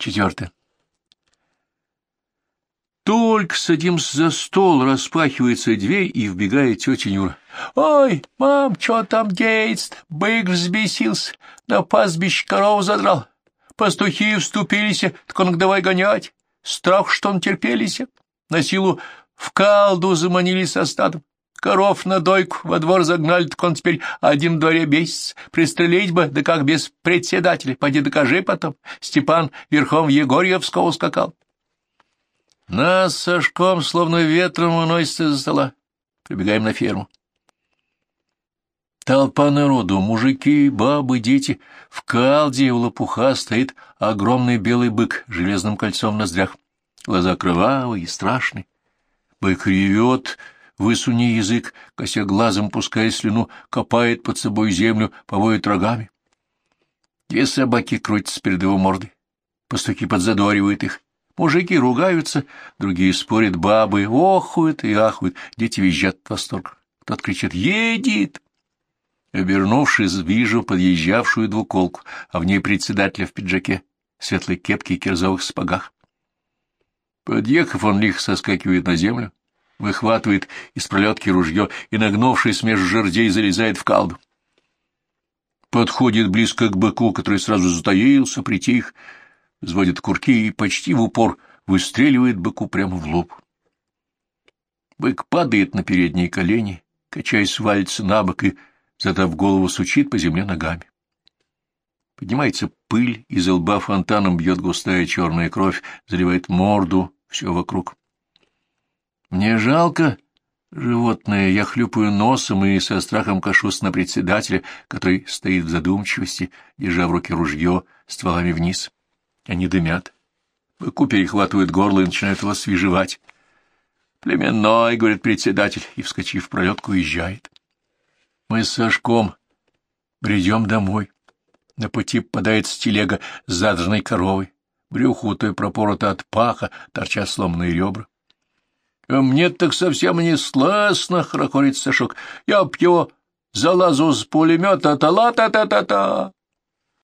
Четвертое. Только садимся за стол, распахивается дверь, и вбегает тетя Нюра. — Ой, мам, что там деется? Бык взбесился, на пастбище корову задрал. Пастухи вступились, так он давай гонять. Страх, что он терпелись. На силу в калду заманили со стадом. Коров на дойку во двор загнали, так он теперь один в дворе бесится. Пристрелить бы, да как без председателя. Пойди докажи потом. Степан верхом в Егорьевского ускакал. Нас Сашком словно ветром уносится за стола. Прибегаем на ферму. Толпа народу, мужики, бабы, дети. В калде у лопуха стоит огромный белый бык с железным кольцом в ноздрях. Глаза кровавые и страшные. Бык ревет, высуни язык, кося глазом, пуская слюну, копает под собой землю, поводит рогами. Две собаки крутятся перед его мордой. Пастухи подзадоривают их. Мужики ругаются, другие спорят, бабы охуют и ахуют, дети визжат от восторга. Кто-то кричит «Едет!». Обернувшись, вижу подъезжавшую двуколку, а в ней председателя в пиджаке, светлой кепке и кирзовых сапогах. Подъехав, он лихо соскакивает на землю, выхватывает из пролетки ружье и, нагнувшись между жердей, залезает в калду. Подходит близко к быку, который сразу затаился, притих, взводит курки и почти в упор выстреливает быку прямо в лоб. Бык падает на передние колени, качаясь, валится на бок и, задав голову, сучит по земле ногами. Поднимается пыль, из лба фонтаном бьет густая черная кровь, заливает морду, все вокруг. Мне жалко животное, я хлюпаю носом и со страхом кашусь на председателя, который стоит в задумчивости, держа в руке ружье стволами вниз. Они дымят. Быку перехватывают горло и начинают его свежевать. «Племенной», — говорит председатель, и, вскочив в пролетку, уезжает. Мы с Сашком бредем домой. На пути попадается телега с задранной коровой. Брюхо у той пропорото от паха, торчат сломанные ребра. «А мне так совсем не сластно», — хорохорит Сашок. «Я пью, залазу с пулемета, та-ла-та-та-та-та».